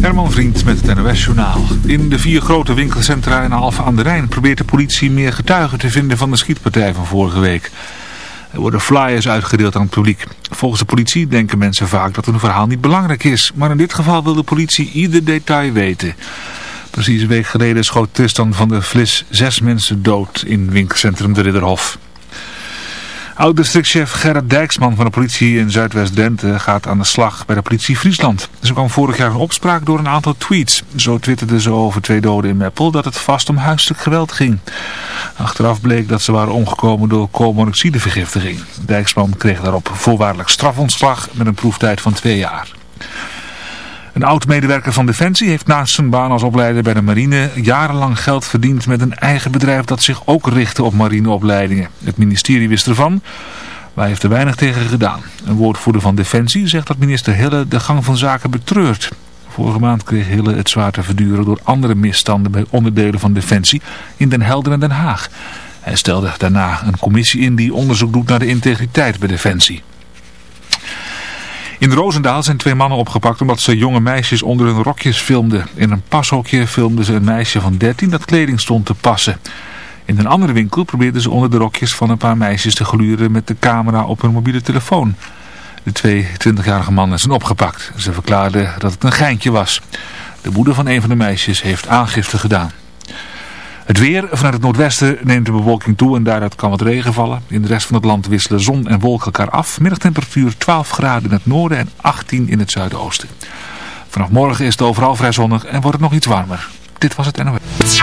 Herman Vriend met het NOS Journaal. In de vier grote winkelcentra in Alphen aan de Rijn probeert de politie meer getuigen te vinden van de schietpartij van vorige week. Er worden flyers uitgedeeld aan het publiek. Volgens de politie denken mensen vaak dat hun verhaal niet belangrijk is. Maar in dit geval wil de politie ieder detail weten. Precies een week geleden schoot Tristan van der Vlis zes mensen dood in winkelcentrum De Ridderhof. Oud-districtchef Gerrit Dijksman van de politie in Zuidwest-Drenthe gaat aan de slag bij de politie Friesland. Ze kwam vorig jaar in opspraak door een aantal tweets. Zo twitterde ze over twee doden in Meppel dat het vast om huiselijk geweld ging. Achteraf bleek dat ze waren omgekomen door koolmonoxidevergiftiging. Dijksman kreeg daarop voorwaardelijk strafontslag met een proeftijd van twee jaar. Een oud-medewerker van Defensie heeft naast zijn baan als opleider bij de marine jarenlang geld verdiend met een eigen bedrijf dat zich ook richtte op marineopleidingen. Het ministerie wist ervan, maar heeft er weinig tegen gedaan. Een woordvoerder van Defensie zegt dat minister Hille de gang van zaken betreurt. Vorige maand kreeg Hille het zwaar te verduren door andere misstanden bij onderdelen van Defensie in Den Helder en Den Haag. Hij stelde daarna een commissie in die onderzoek doet naar de integriteit bij Defensie. In Roosendaal zijn twee mannen opgepakt omdat ze jonge meisjes onder hun rokjes filmden. In een pashokje filmden ze een meisje van 13 dat kleding stond te passen. In een andere winkel probeerden ze onder de rokjes van een paar meisjes te gluren met de camera op hun mobiele telefoon. De twee 20-jarige mannen zijn opgepakt. Ze verklaarden dat het een geintje was. De moeder van een van de meisjes heeft aangifte gedaan. Het weer vanuit het noordwesten neemt de bewolking toe en daaruit kan wat regen vallen. In de rest van het land wisselen zon en wolken elkaar af. Middagtemperatuur 12 graden in het noorden en 18 in het zuidoosten. Vanaf morgen is het overal vrij zonnig en wordt het nog iets warmer. Dit was het NOS.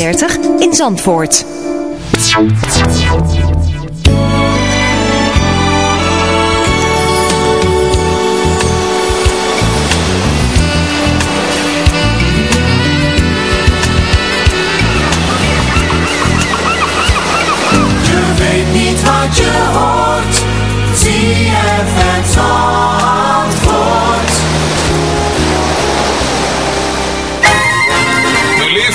in Zandvoort.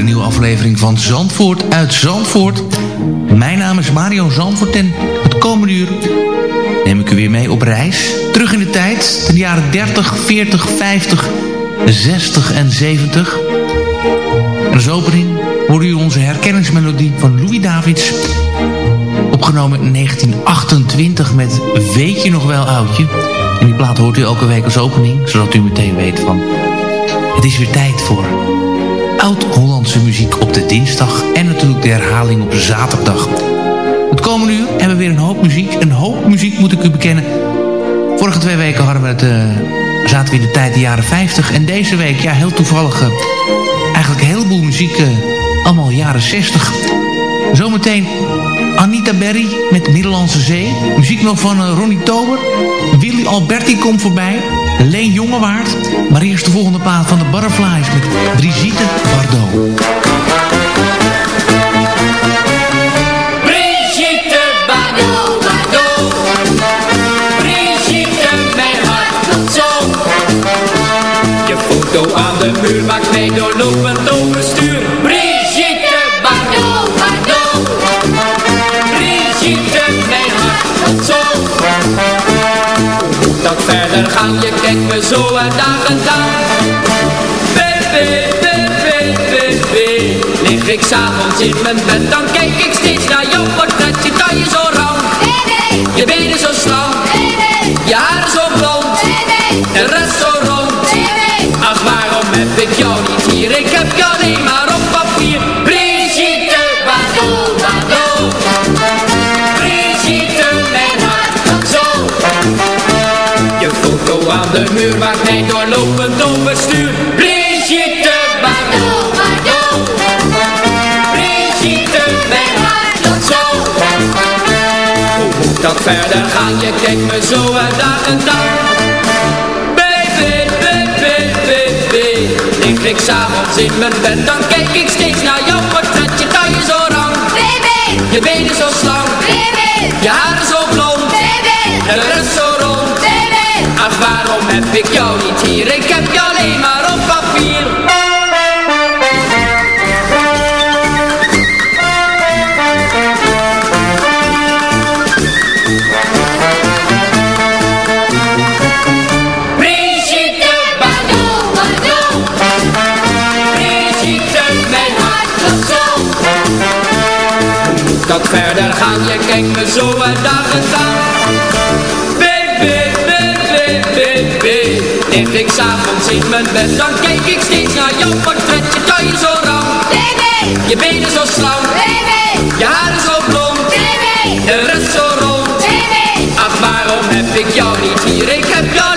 Een nieuwe aflevering van Zandvoort uit Zandvoort. Mijn naam is Mario Zandvoort en het komende uur neem ik u weer mee op reis. Terug in de tijd, de jaren 30, 40, 50, 60 en 70. En als opening hoorde u onze herkenningsmelodie van Louis Davids. Opgenomen in 1928 met Weet je nog wel oudje. En die plaat hoort u elke week als opening, zodat u meteen weet van... Het is weer tijd voor oud-Hollandse muziek op de dinsdag... en natuurlijk de herhaling op zaterdag. Het komende uur hebben we weer een hoop muziek. Een hoop muziek moet ik u bekennen. Vorige twee weken hadden we het, eh, zaten we in de tijd de jaren 50. En deze week, ja, heel toevallig... eh, eigenlijk een heleboel muziek, eh, allemaal jaren 60. Zometeen Anita Berry met Middellandse Zee. Muziek nog van eh, Ronnie Tober. Willy Alberti komt voorbij. Leen Jongewaard. Maar eerst de volgende plaat van de Butterflies met Brigitte Bardot. Foto aan de muur maakt mij doorlopend overstuur. Verder gaan? Je kijkt me zo uit dagen aan. Baby, baby, baby. Lig ik s'avonds in mijn bed, dan kijk ik steeds naar jouw portret. Je taille zo rauw, je benen zo slank, je haren zo blond, de rest zo verder gaan, je kijkt me zo en dag en dag. Baby, baby, baby, lig ik s'avonds in mijn bed, dan kijk ik steeds naar jouw portret, je taille zo lang. Baby, je benen zo slank. Baby, je haren zo blond. Baby, en de rest zo rond. Baby, ach waarom heb ik jou niet hier, ik heb je alleen maar dat verder gaan, je kijkt me zo en dag en. Baby, baby, baby. Lig ik s'avonds in mijn bed, dan kijk ik steeds naar jouw portret. Je taille zo rauw. Baby. Je benen zo slank. Baby. Je haren zo blond. Baby. De rest zo rond. Baby. Ach, waarom heb ik jou niet hier? Ik heb je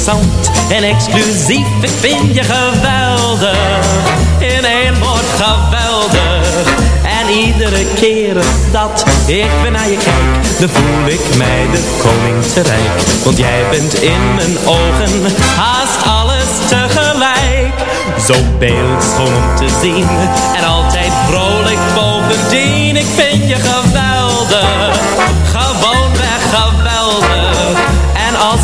interessant en exclusief. Ik vind je geweldig, in één woord geweldig. En iedere keer dat ik weer naar je kijk, dan voel ik mij de koning te rijk. Want jij bent in mijn ogen haast alles tegelijk. Zo beeldschoon om te zien en altijd vrolijk bovendien. Ik vind je geweldig,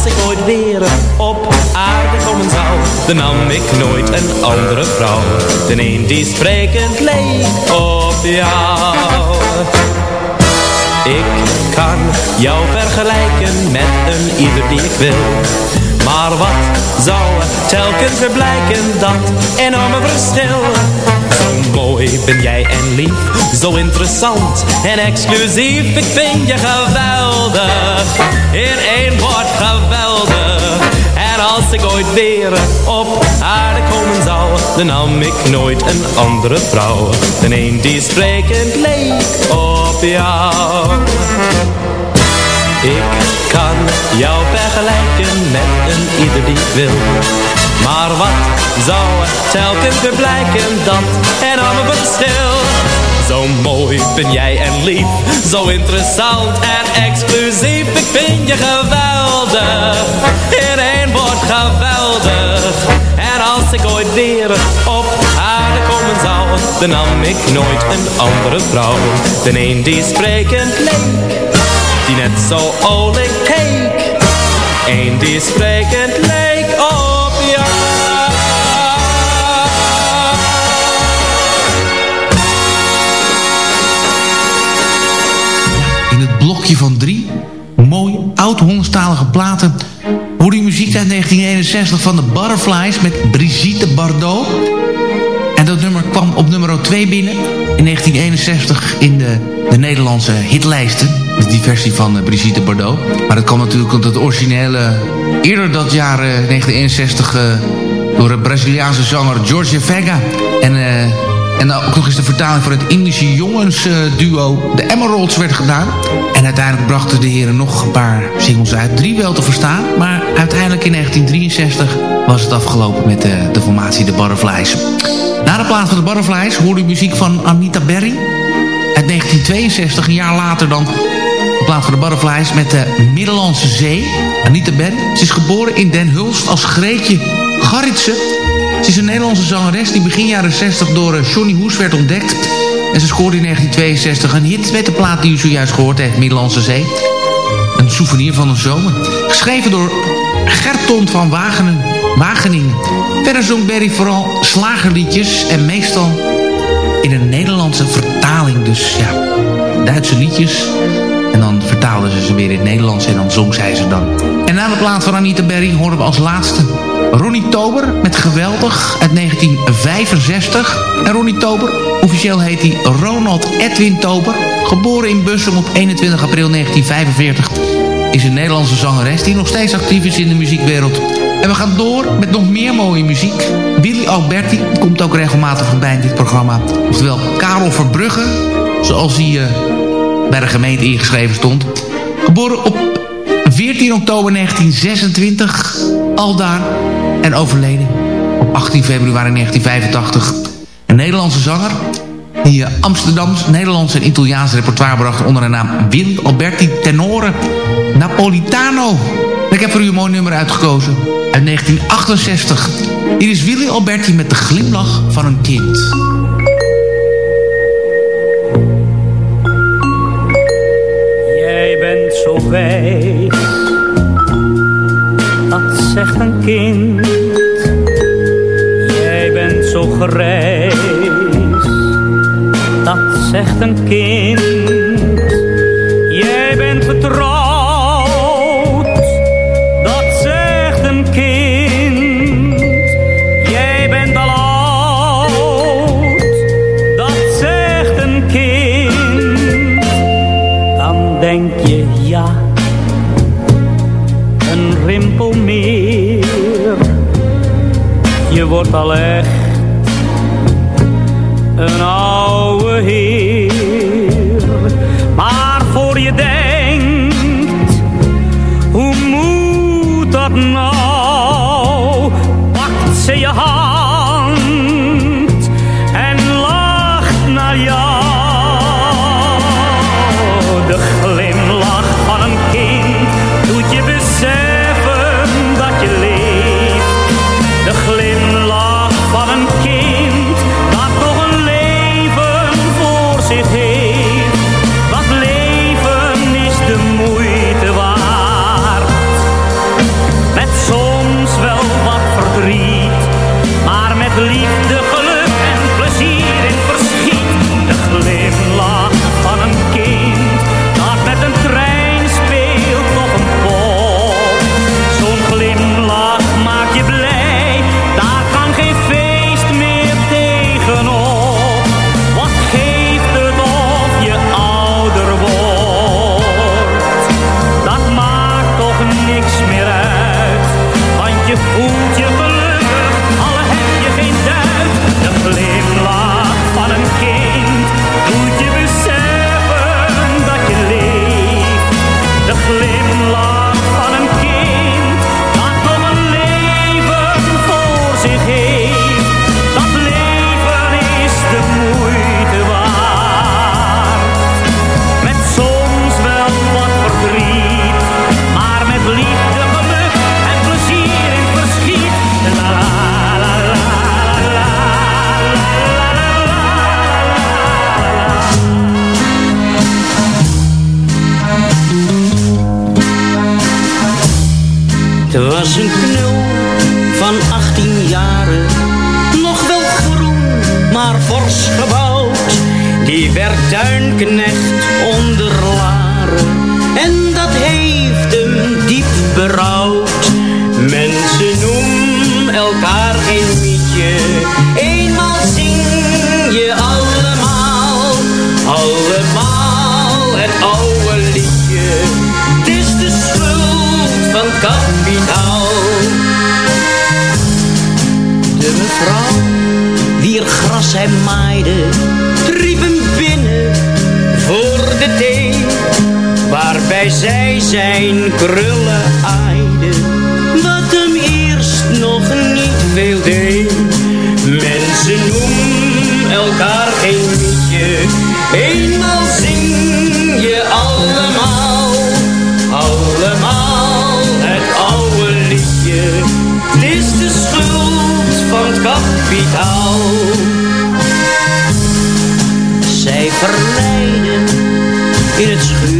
ik ooit weer op aarde komen zal dan nam ik nooit een andere vrouw. De een die sprekend leek op jou. Ik kan jou vergelijken met een ieder die ik wil. Maar wat zou telkens weer blijken, dat enorme verschil? Mooi ben jij en lief, zo interessant en exclusief. Ik vind je geweldig, in één woord geweldig. En als ik ooit weer op aarde komen zou, dan nam ik nooit een andere vrouw. Dan een die sprekend leek op jou. Ik kan jou vergelijken met een ieder die wil. Maar wat zou er telkens weer blijken, dat enorme verschil. Zo mooi ben jij en lief, zo interessant en exclusief. Ik vind je geweldig, in één woord geweldig. En als ik ooit weer op aarde komen zou, dan nam ik nooit een andere vrouw. De een die sprekend leek die net zo olijk keek. Eén die sprekend leek blokje van drie mooi oud-Hollandstalige platen... hoor je muziek uit 1961 van de Butterflies met Brigitte Bardot. En dat nummer kwam op nummer 2 binnen in 1961 in de, de Nederlandse hitlijsten. Die versie van uh, Brigitte Bardot. Maar dat kwam natuurlijk omdat het originele eerder dat jaar uh, 1961 uh, door de Braziliaanse zanger Jorge Vega. En, en ook nog eens de vertaling van het Indische jongensduo de Emeralds werd gedaan. En uiteindelijk brachten de heren nog een paar singles uit. Drie wel te verstaan, maar uiteindelijk in 1963 was het afgelopen met de, de formatie de Butterflies. Na de plaats van de Butterflies hoorde u muziek van Anita Berry. Uit 1962, een jaar later dan in plaats van de Butterflies met de Middellandse Zee. Anita Berry. Ze is geboren in Den Hulst als Greetje Garritsen. Ze is een Nederlandse zangeres die begin jaren 60 door Johnny Hoes werd ontdekt. En ze scoorde in 1962 een hit met de plaat die u zojuist gehoord heeft, Middellandse Zee. Een souvenir van een zomer. Geschreven door Gerton van Wagenen, Wageningen. Verder zong Berry vooral slagerliedjes en meestal in een Nederlandse vertaling. Dus ja, Duitse liedjes. En dan vertaalden ze ze weer in het Nederlands en dan zong zij ze dan. En na de plaat van Anita Berry horen we als laatste Ronnie Tober met Geweldig uit 1965. En Ronnie Tober, officieel heet hij Ronald Edwin Tober. Geboren in Bussum op 21 april 1945. Is een Nederlandse zangeres die nog steeds actief is in de muziekwereld. En we gaan door met nog meer mooie muziek. Willy Alberti komt ook regelmatig voorbij in dit programma. Oftewel Karel Verbrugge, zoals hij uh, bij de gemeente ingeschreven stond. Geboren op 14 oktober 1926, aldaar en overleden op 18 februari 1985. Een Nederlandse zanger die uh, Amsterdams, Nederlands en Italiaans repertoire bracht onder de naam Willy Alberti Tenore Napolitano. Ik heb voor u een mooi nummer uitgekozen uit 1968. Hier is Willy Alberti met de glimlach van een kind. Jij bent zo wijs, een kind. Jij bent zo grijs, dat zegt een kind. Je wordt zijn krullen aaide, wat hem eerst nog niet veel deed. Mensen noemen elkaar geen liedje, eenmaal zing je allemaal, allemaal het oude liedje. Is de schuld van het kapitaal. Zij verleiden in het schuur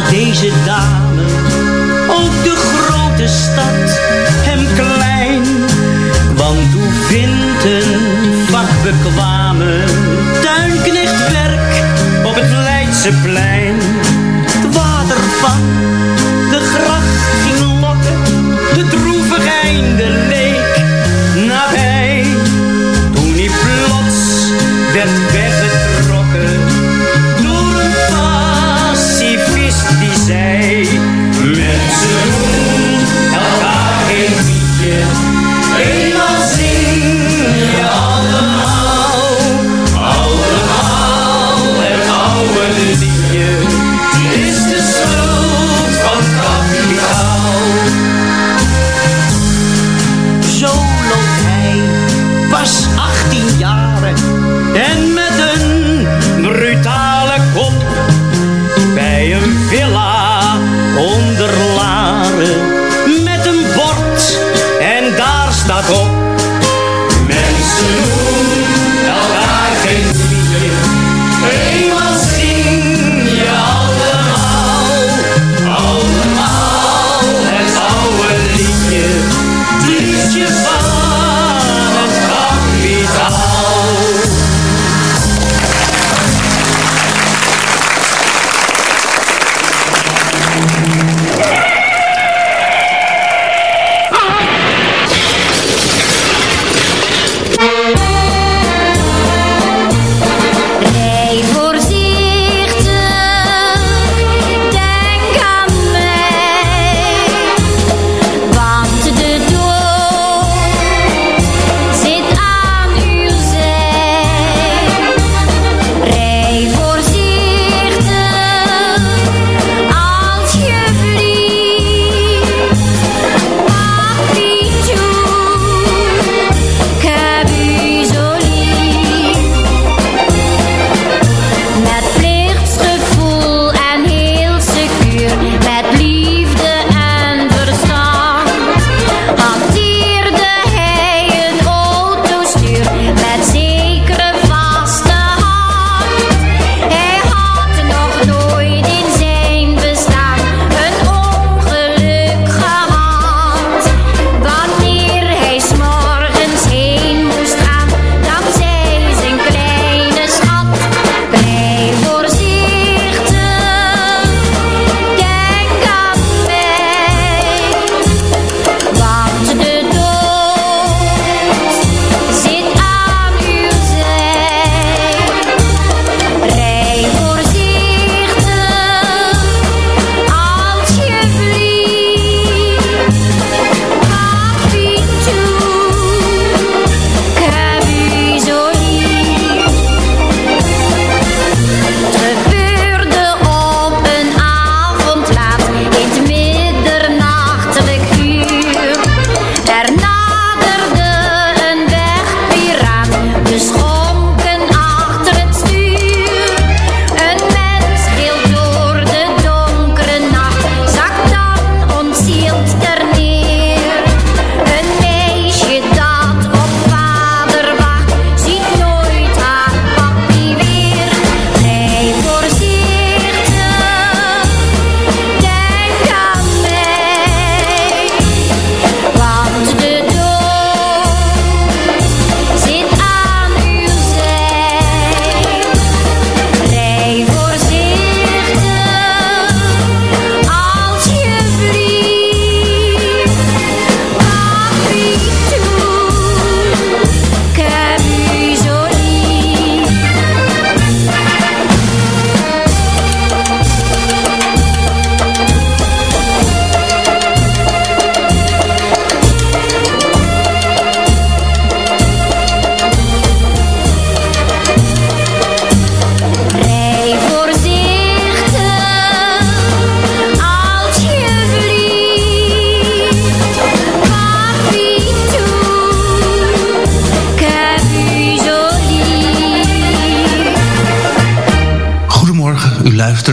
deze dame ook de grote stad hem klein. Want hoe vindt een vakbekwame tuinknechtwerk op het Leidseplein? Het water van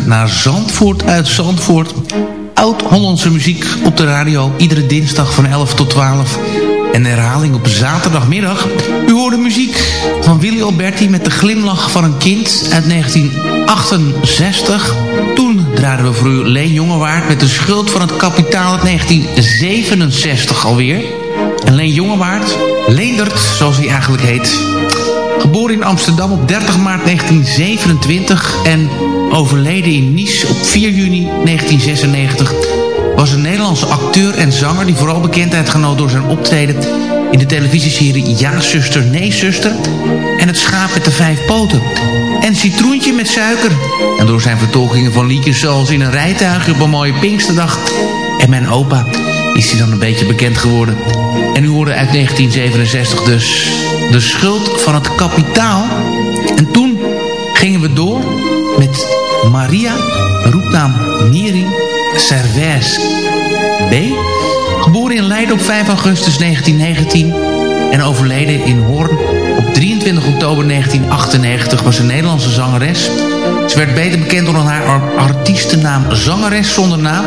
naar Zandvoort uit Zandvoort. Oud-Hollandse muziek op de radio. Iedere dinsdag van 11 tot 12. En herhaling op zaterdagmiddag. U hoorde muziek van Willy Alberti met de glimlach van een kind uit 1968. Toen draaiden we voor u Leen Jongewaard met de schuld van het kapitaal uit 1967 alweer. En Leen Jongewaard, Leendert zoals hij eigenlijk heet... Geboren in Amsterdam op 30 maart 1927 en overleden in Nice op 4 juni 1996... was een Nederlandse acteur en zanger die vooral bekendheid genoot door zijn optreden... in de televisieserie Ja, zuster, nee, zuster... en Het schaap met de vijf poten... en Citroentje met suiker... en door zijn vertolkingen van liedjes zoals In een rijtuigje op een mooie Pinksterdag... en Mijn opa is hij dan een beetje bekend geworden. En u hoorde uit 1967 dus de schuld van het kapitaal. En toen gingen we door met Maria, roepnaam Neri Servais B. Geboren in Leiden op 5 augustus 1919 en overleden in Hoorn op 23 oktober 1998 was een Nederlandse zangeres. Ze werd beter bekend onder haar artiestennaam Zangeres zonder naam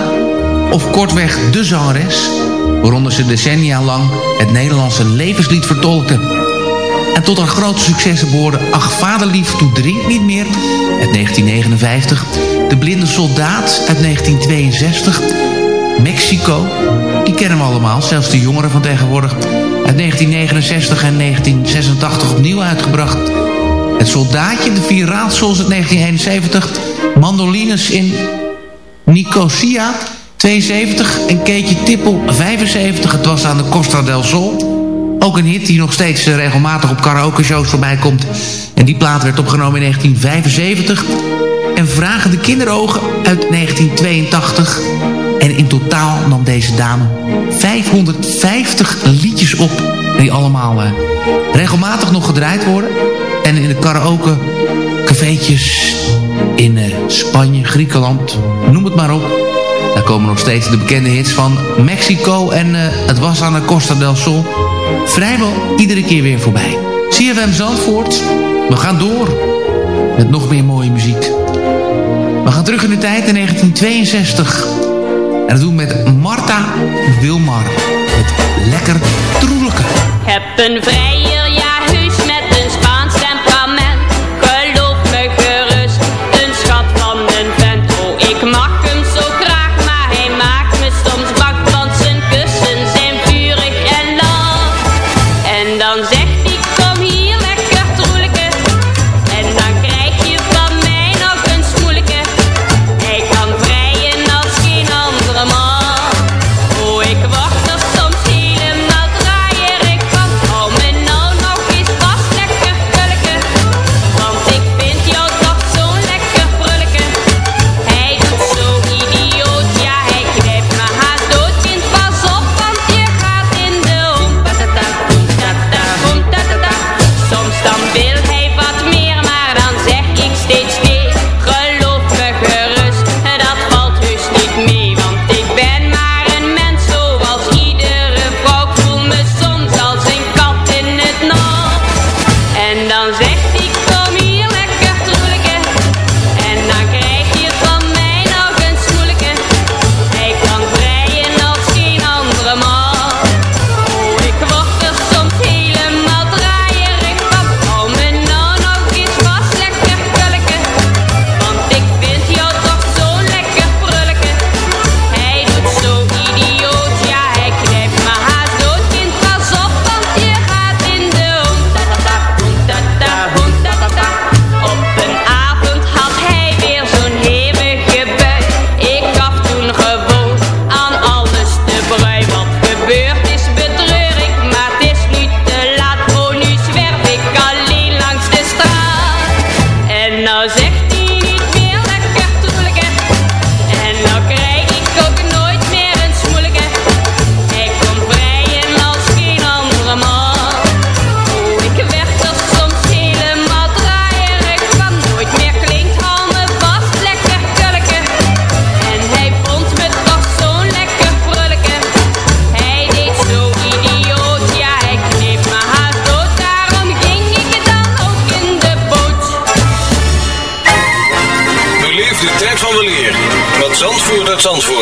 of kortweg De Zangeres, waaronder ze decennia lang het Nederlandse levenslied vertolkte. En tot haar grote successen behoorde Ach Vaderlief, Toe Drink Niet Meer uit 1959, De Blinde Soldaat uit 1962, Mexico, die kennen we allemaal, zelfs de jongeren van tegenwoordig, uit 1969 en 1986 opnieuw uitgebracht. Het Soldaatje, De Vier Raadsels uit 1971, Mandolines in Nicosia 72 en Keetje Tippel 75. Het was aan de Costa del Sol. Ook een hit die nog steeds eh, regelmatig op karaoke shows voorbij komt. En die plaat werd opgenomen in 1975. En Vragen de Kinderogen uit 1982. En in totaal nam deze dame 550 liedjes op. Die allemaal uh, regelmatig nog gedraaid worden. En in de karaoke cafeetjes in uh, Spanje, Griekenland, noem het maar op daar komen nog steeds de bekende hits van Mexico en het was aan de Costa del Sol. Vrijwel iedere keer weer voorbij. CFM Zandvoort, we gaan door met nog meer mooie muziek. We gaan terug in de tijd in 1962. En dat doen we met Marta Wilmar. Met Lekker Troelijke. Heb een vrije Uit Zandvoort.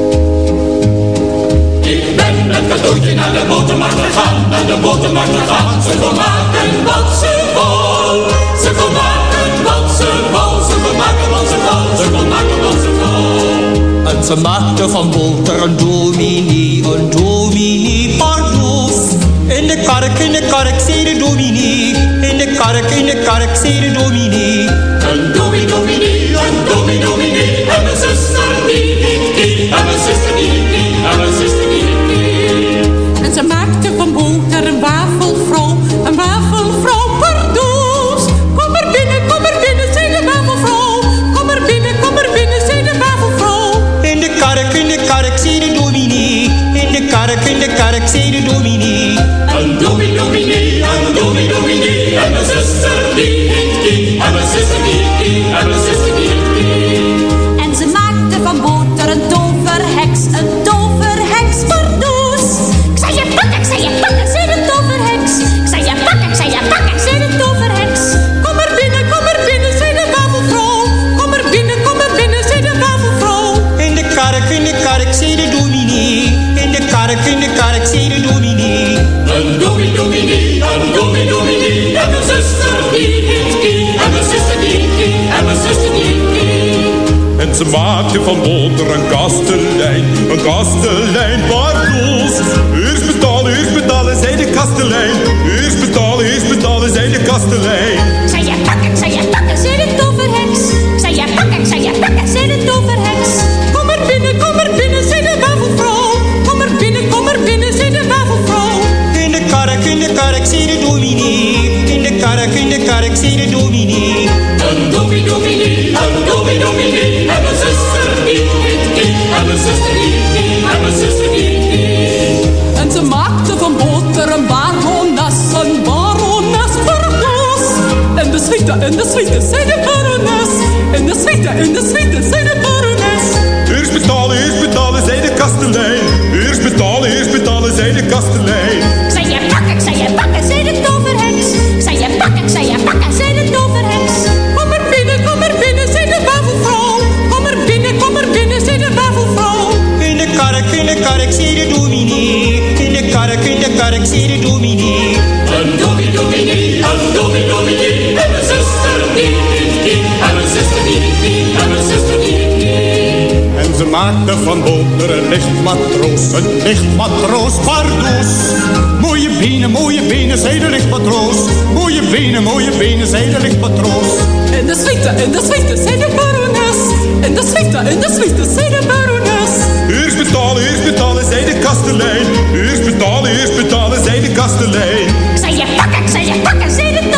Met cadeautje naar de botermarkt gegaan, naar de botermarkt gegaan. Ze kon maken wat ze wou, ze kon maken wat ze wou, ze kon maken wat ze wou, ze kon maken wat ze wou. En ze van boter een dominee, een dominee pardoes. In de kark, in de kark, zei de dominee. In de kark, in de kark, zei de dominee. Een dominee, een dominee. En mijn zuster die, die, die, en mijn zuster ze maakte een dominee, dominee. En mijn zuster die, die, die, en mijn zuster die, die, en mijn zuster die, die. En ze maakte van boter een kastelein, een kastelein pardoes. Eerst betalen, eerst betalen, zei de kastelein. Eerst betalen, eerst betalen, zei de kastelein. Kark, in de kark, zei de dominee. Een dominee, dominee, een dominee, dominee. En mijn zuster die, die, die, en mijn zuster die, die, en mijn zuster die, die. En ze maakte van boter een barones, een barones pardoes. En de suite, en de suite, zei de barones. En de suite, en de suite, zei de barones. Eerst betalen, eerst betalen, zei de kastelein. Eerst betalen, eerst betalen, zei de kastelein. Ik zei de toverheks. Kom er binnen, kom er binnen, zei de wafelvrouw. Kom er binnen, kom er binnen, zei de wafelvrouw. In de kark, in de kark, zei de dominee. In de kark, in de kark, zei de dominee. Een dominee, dominee, een dominee, dominee. En mijn zuster die, die, die, en mijn zuster die, die, en mijn zuster die, die. En ze maakte van boter een lichtmatroos, een lichtmatroos pardoes. Mooie benen, mooie benen. Mooie benen, mooie benen, zei de lichtmatroos. En de suite, en de suite, zei de barones. En de suite, en de suite, zei de barones. Eerst betalen, eerst betalen, zei de kastelein. Eerst betalen, eerst betalen, zei de kastelein. Zei je pakken, zei je pakken, zei de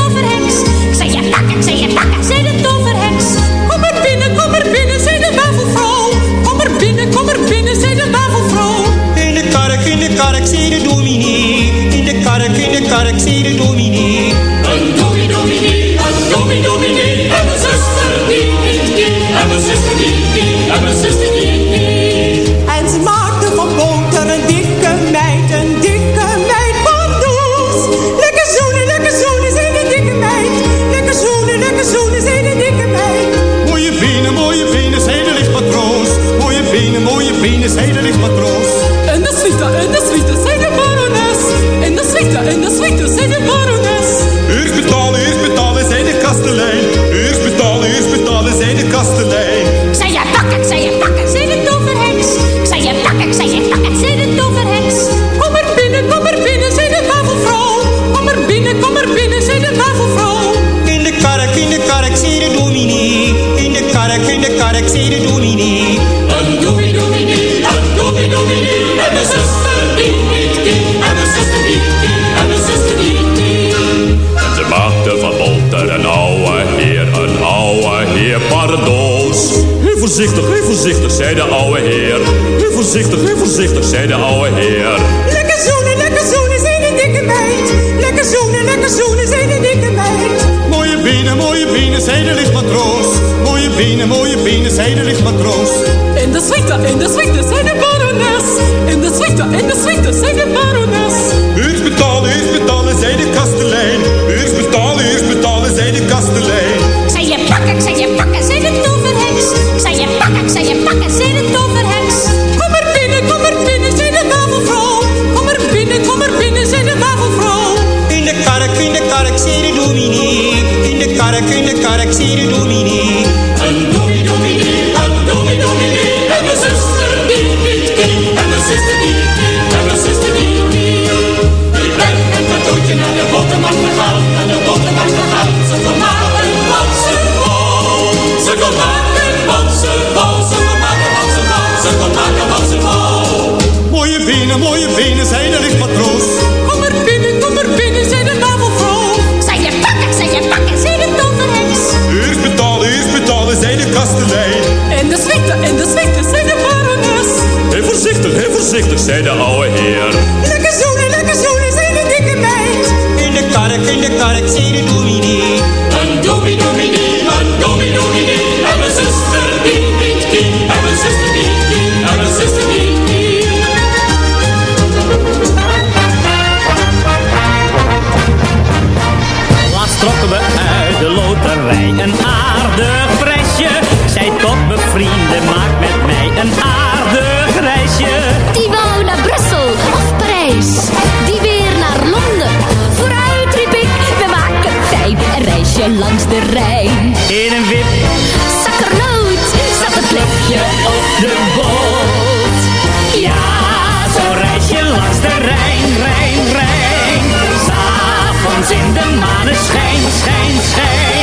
voorzichtig, heel voorzichtig, zei de ouwe heer. Heel voorzichtig, heel voorzichtig, zei de ouwe heer. Lekker zoenen, lekker zoenen, zei de dikke meid. Lekker zoenen, lekker zoenen, zei de dikke meid. Mooie benen, mooie benen, zei de lichtmatroos. Mooie benen, mooie benen, zei de lichtmatroos. In de suite, in de suite, zei de barones. In de suite, in de suite, zei de barones. Eerst betalen, betalen, zei de kastelein. Eerst betalen, betalen, zei de kastelein. Ik zei je pakken, ik zei je pakken, Kark, in de kark, zei de dominee. Een dominee, een dominee, dominee. En een zuster die niet ging. En een zuster die ging. En een zuster die niet. Ik ben mijn doodje naar de botermarkt gegaan. Naar de botermarkt gegaan. Ze kon maken wat ze wou. Ze kon maken wat ze wou. Ze kon maken wat ze wou. Ze kon maken wat ze wou. Mooie benen, mooie benen, zei in de suite, zei de barones. Heel voorzichtig, heel voorzichtig, zei de ouwe heer. Lekker zoenen, lekker zoenen, zei de dikke meid. In de kark, in de kark, zei de dominee. Een dominee, dominee, een dominee, dominee. En mijn zuster die niet ging. En mijn zuster die ging. En mijn zuster die. Laatst trokken we uit de loterij een aardig vrienden, maak met mij een aardig reisje. Die wou naar Brussel of Parijs. Die weer naar Londen. Vooruit riep ik, we maken fijn een reisje langs de Rijn. In een wip Zakkernoot zat een plekje op de boot. Ja, zo'n reisje langs de Rijn, Rijn, Rijn. S'avonds in de maneschijn, schijn, schijn.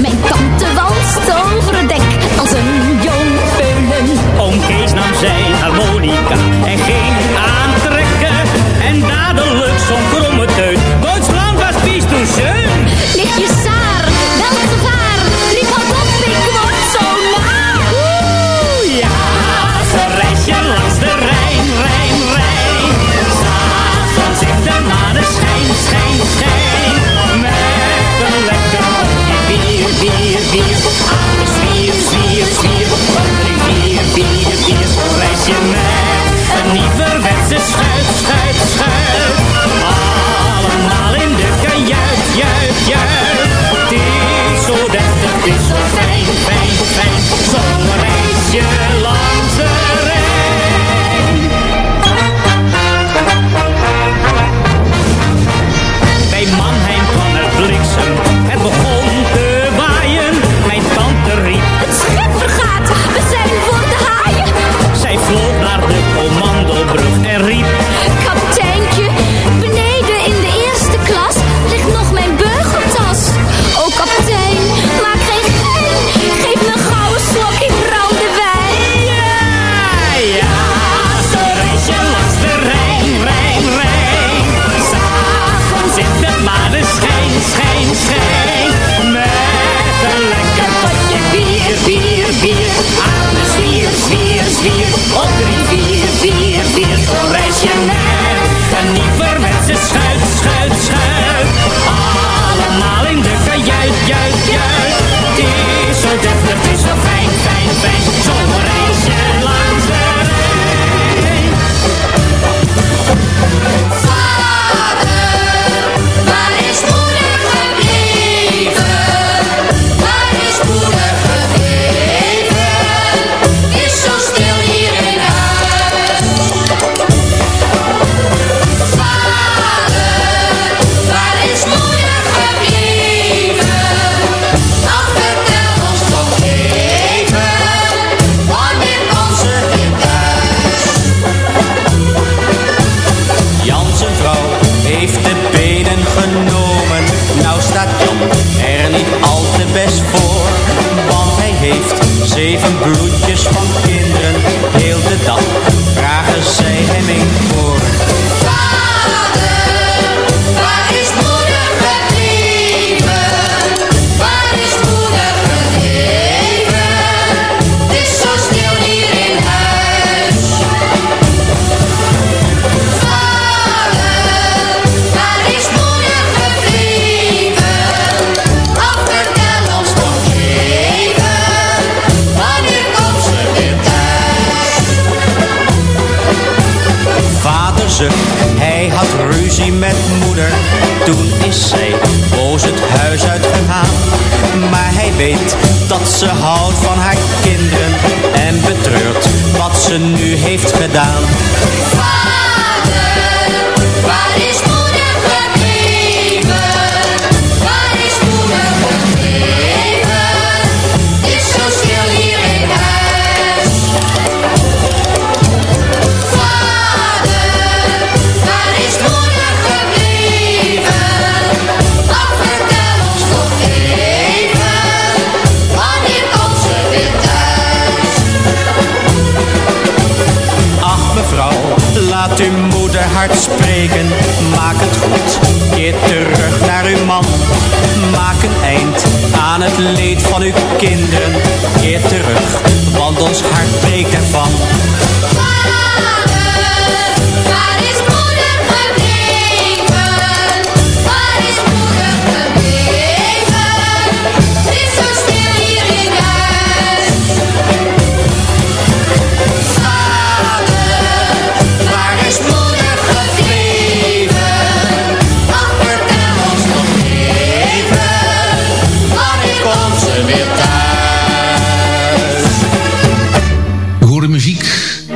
Mijn tante walst over het dek als een jong peulen. Oom Kees nam zijn harmonica en ging met een nieuwerwetse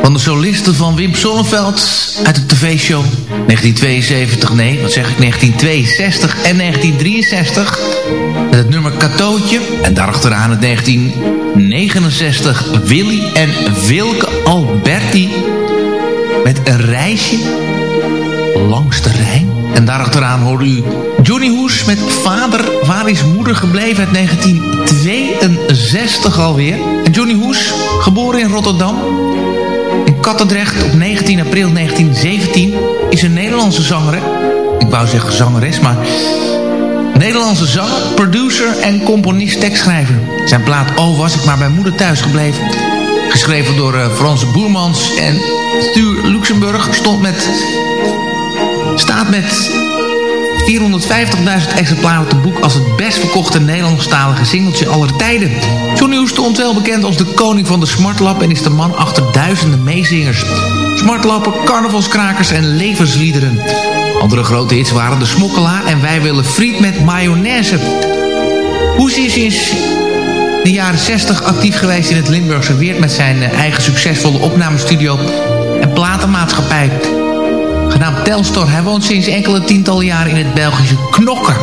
van de solisten van Wim Sonneveld uit de tv-show 1972, nee, wat zeg ik, 1962 en 1963. Met het nummer Katootje. En daarachteraan het 1969 Willy en Wilke Alberti. Met een reisje langs de Rijn. En daarachteraan hoorde u Johnny Hoes met Vader, waar is moeder gebleven uit 1962 alweer. En Johnny Hoes, geboren in Rotterdam, Op 19 april 1917, is een Nederlandse zanger. Ik wou zeggen zangeres, maar... Nederlandse zanger, producer en componist tekstschrijver. Zijn plaat Oh was ik maar bij moeder thuis gebleven. Geschreven door eh, Frans Boermans en Stuur Luxemburg. Stond met, staat met 450.000 exemplaren de boek als het best verkochte Nederlandstalige singeltje aller tijden. Johnny Hoes stond wel bekend als de koning van de smartlap en is de man achter duizenden meezingers. Smartlappen, carnavalskrakers en levensliederen. Andere grote hits waren De Smokkelaar en Wij willen friet met mayonaise. Hoes is sinds de jaren 60 actief geweest in het Limburgse Weert... met zijn eh, eigen succesvolle opnamestudio en platenmaatschappij genaamd Telstor. Hij woont sinds enkele tientallen jaren in het Belgische Knokken.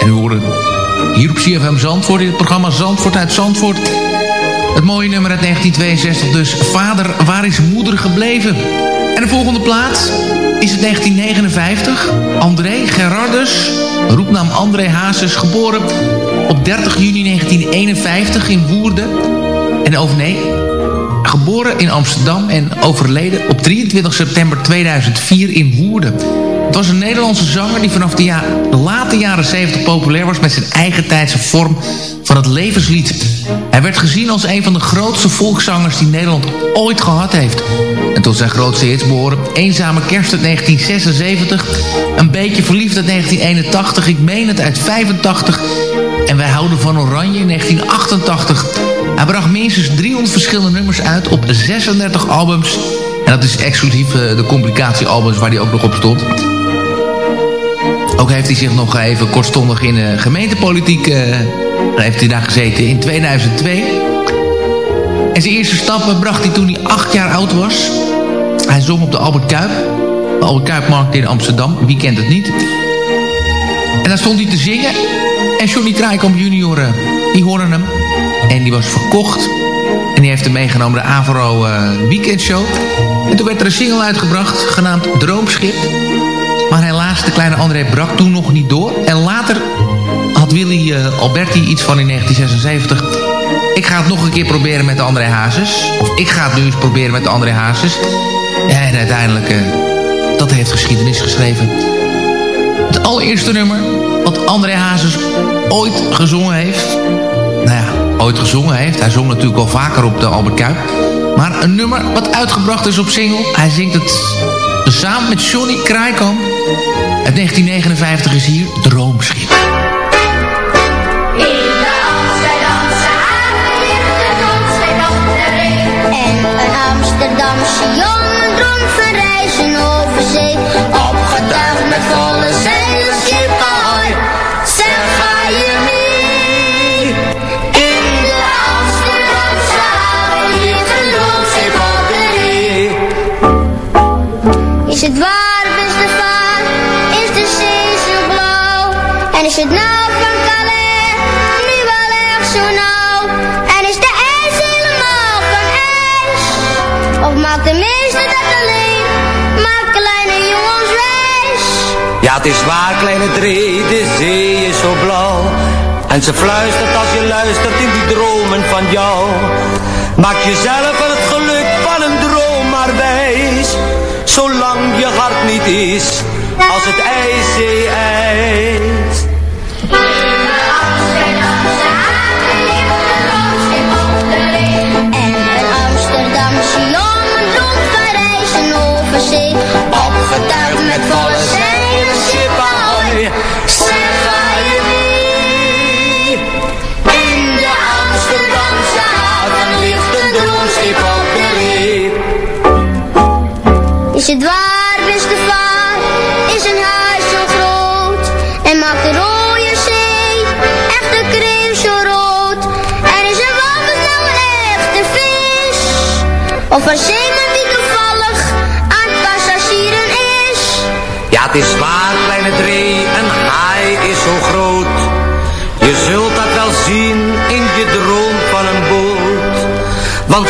En we horen hier op CFM Zandvoort in het programma Zandvoort uit Zandvoort... het mooie nummer uit 1962 dus... Vader, waar is moeder gebleven? En de volgende plaats is het 1959. André Gerardus, roepnaam André Hazes, geboren op 30 juni 1951 in Woerden. En over nee, geboren in Amsterdam en overleden op 23 september 2004 in Woerden. Het was een Nederlandse zanger die vanaf de, ja late jaren 70 populair was met zijn eigen tijdse vorm van het levenslied. Hij werd gezien als een van de grootste volkszangers die Nederland ooit gehad heeft. En tot zijn grootste hits behoren Eenzame Kerst uit 1976, Een beetje verliefd uit 1981, Ik meen het uit 85 en Wij houden van Oranje in 1988. Hij bracht minstens 300 verschillende nummers uit op 36 albums. En dat is exclusief eh, de complicatiealbums waar hij ook nog op stond. Ook heeft hij zich nog even kortstondig in de gemeentepolitiek uh, heeft hij daar gezeten in 2002. En zijn eerste stappen bracht hij toen hij acht jaar oud was. Hij zong op de Albert Kuip. De Albert Kuipmarkt in Amsterdam. Wie kent het niet? En daar stond hij te zingen. En Johnny Kraaikamp junior, die hoorde hem. En die was verkocht. En die heeft hem meegenomen de Avro uh, Weekendshow. En toen werd er een single uitgebracht, genaamd Droomschip. Maar helaas, de kleine André brak toen nog niet door. En later had Willy uh, Alberti iets van in 1976. Ik ga het nog een keer proberen met de André Hazes. Of ik ga het nu eens proberen met de André Hazes. En uiteindelijk, uh, dat heeft geschiedenis geschreven. Het allereerste nummer wat André Hazes ooit gezongen heeft. Gezongen heeft. Hij zong natuurlijk al vaker op de Albert Kuip. Maar een nummer wat uitgebracht is op single. Hij zingt het samen met Johnny Kraaikamp. Uit 1959 is hier Droomschip. Amsterdamse jongen het is waar, kleine Dree, de zee is zo blauw. En ze fluistert als je luistert in die dromen van jou. Maak jezelf het geluk van een droom maar wijs. Zolang je hart niet is als het. En een Amsterdamse jongen droom van reizen over zee. Opgetuigd het is waar, kleine Dree, een haai is zo groot. Je zult dat wel zien in je droom van een boot. Want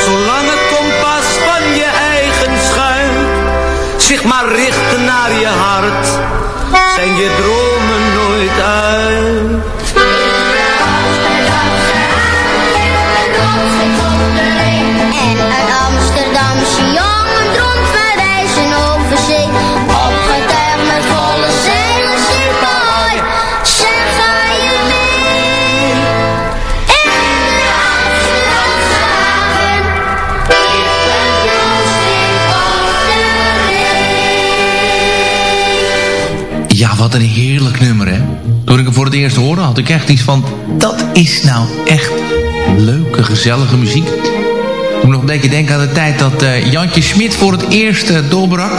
wat een heerlijk nummer, hè? Toen ik hem voor het eerst hoorde, had ik echt iets van... dat is nou echt leuke, gezellige muziek. Ik moet nog een beetje denken aan de tijd dat eh, Jantje Smit voor het eerst eh, doorbrak.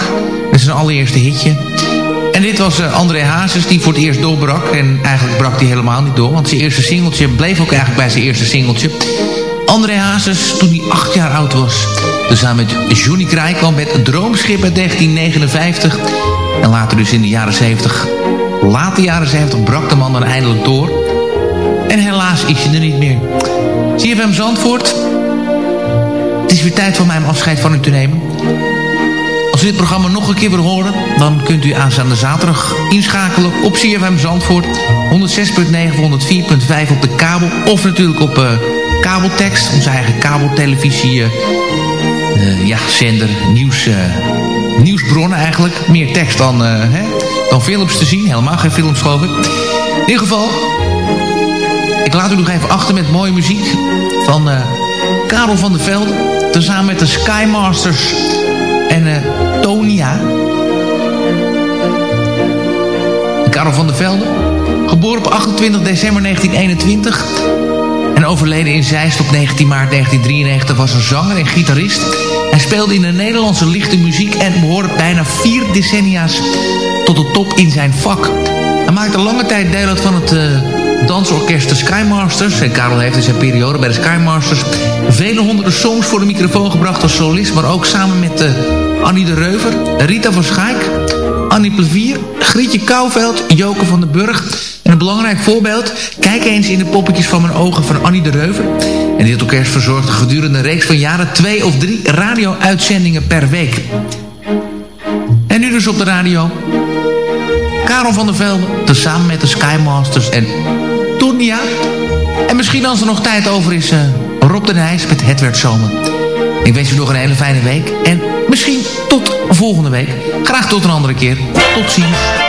Dat is zijn allereerste hitje. En dit was eh, André Hazes die voor het eerst doorbrak. En eigenlijk brak hij helemaal niet door. Want zijn eerste singeltje bleef ook eigenlijk bij zijn eerste singeltje. André Hazes, toen hij acht jaar oud was. Dus samen met Johnny Kraai kwam met Droomschip uit 1959. En later dus in de jaren 70. Late jaren 70 brak de man dan eindelijk door. En helaas is hij er niet meer. CFM Zandvoort. Het is weer tijd voor mij om afscheid van u te nemen. Als u dit programma nog een keer wil horen... dan kunt u aanstaande zaterdag inschakelen op CFM Zandvoort. 106.9 of 104.5 op de kabel. Of natuurlijk op eh, kabeltekst. Onze eigen kabeltelevisie... eh, ja, zender, nieuws, eh, nieuwsbronnen eigenlijk. Meer tekst dan, eh, hè, dan films te zien. Helemaal geen films, geloof ik. In ieder geval, ik laat u nog even achter met mooie muziek van eh, Karel van der Velde. Tezamen met de Skymasters en eh, Tonia. Karel van der Velde, geboren op 28 december 1921... En overleden in Zeist op 19 maart 1993 was een zanger en gitarist. Hij speelde in de Nederlandse lichte muziek en behoorde bijna vier decennia's tot de top in zijn vak. Hij maakte lange tijd deel uit van het uh, dansorkest de Skymasters. En Karel heeft in zijn periode bij de Skymasters vele honderden songs voor de microfoon gebracht als solist. Maar ook samen met uh, Annie de Reuver, Rita van Schaik, Annie Plevier, Grietje Kouwveld, Joke van den Burg... En een belangrijk voorbeeld, kijk eens in de poppetjes van mijn ogen van Annie de Reuver. En dit orkest verzorgde gedurende een reeks van jaren twee of drie radio-uitzendingen per week. En nu dus op de radio. Karel van der Velde, tezamen met de Skymasters en Tonia. En misschien als er nog tijd over is, uh, Rob de Nijs met Het werd zomer. Ik wens u nog een hele fijne week. En misschien tot volgende week. Graag tot een andere keer. Tot ziens.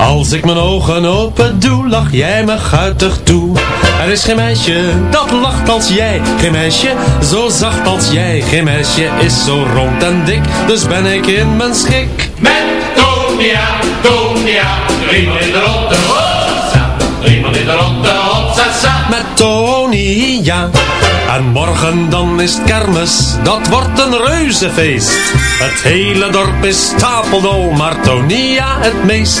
Als ik mijn ogen open doe, lach jij me guitig toe. Er is geen meisje dat lacht als jij, geen meisje zo zacht als jij. Geen meisje is zo rond en dik, dus ben ik in mijn schik. Met Tonia, Tonia, driemaal in de ronde. Hopsa, driemaal in de ronde, hopsa, sa. Met Tony, ja. En morgen dan is het kermis, dat wordt een reuzefeest. Het hele dorp is stapeldol, maar Tonia het meest.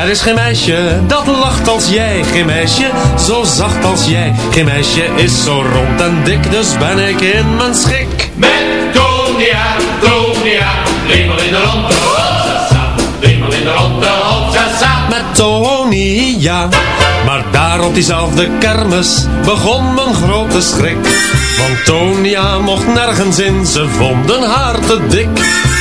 Er is geen meisje dat lacht als jij, geen meisje zo zacht als jij. Geen meisje is zo rond en dik, dus ben ik in mijn schik. Met Tonia, Tonia, driemaal in de. Hopsa, sa. Driemaal in de hopsa, sa. Met Tony, ja. Maar daar op diezelfde kermis begon mijn grote schrik. Want Tonia mocht nergens in, ze vonden haar te dik.